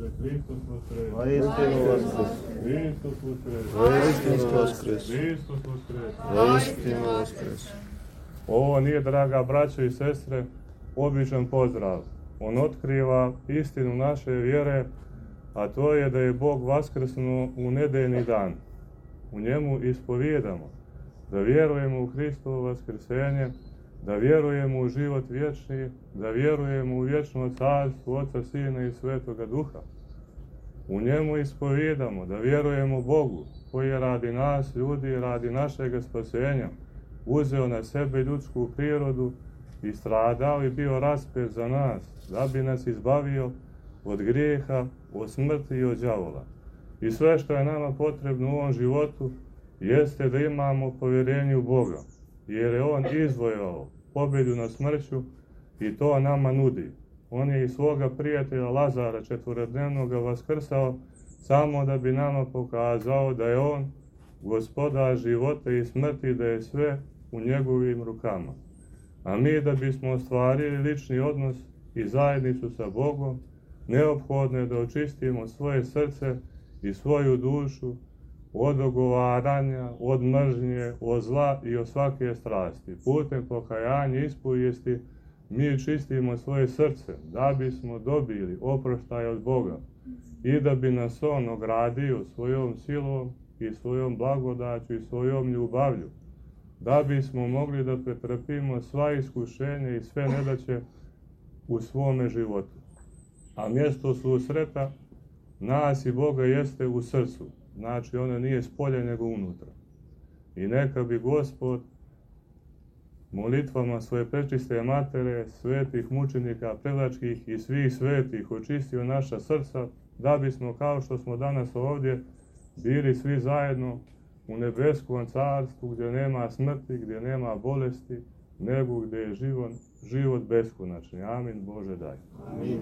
Voskres, Hristos Voskres, Vaistinu Voskres, Hristos Voskres, Vaistinu Voskres, Hristos Voskres. Vaistinu Voskres. Ovo nije, draga braćo i sestre, običan pozdrav. On otkriva istinu naše vjere, a to je da je Bog vaskrsnuo u nedeljni dan. U njemu ispovjedamo da vjerujemo u Hristovo vaskrsenje, da vjerujemo u život vječni, da vjerujemo u vječno carstvo Oca, Sina i Svetoga Duha. U njemu ispovjedamo da vjerujemo Bogu, koji je radi nas, ljudi, radi našeg spasenja, uzeo na sebe ljudsku prirodu i stradao i bio raspet za nas, da bi nas izbavio od grijeha, od smrti i od đavola. I sve što je nama potrebno u ovom životu jeste da imamo povjerenje u Boga, jer je On izvojao pobjedu na smrću i to nama nudi. On je i svoga prijatelja Lazara četvorednevnog vaskrsao samo da bi nama pokazao da je On gospodar života i smrti, da je sve u njegovim rukama. A mi da bismo ostvarili lični odnos i zajednicu sa Bogom, neophodno je da očistimo svoje srce i svoju dušu od ogovaranja, od mržnje, od zla i od svake strasti. Putem pokajanja i ispovijesti mi čistimo svoje srce da bismo dobili oproštaj od Boga i da bi nas On ogradio svojom silom i svojom blagodaću i svojom ljubavlju, da bismo mogli da pretrpimo sva iskušenja i sve nedaće u svome životu. A mjesto susreta nas i Boga jeste u srcu, znači ono nije spolje nego unutra. I neka bi Gospod molitvama svoje prečiste matere, svetih mučenika, prelačkih i svih svetih očistio naša srca, da bismo kao što smo danas ovdje bili svi zajedno u nebeskom carstvu gdje nema smrti, gdje nema bolesti, nego gdje je život, život beskonačni. Amin, Bože daj. Amin.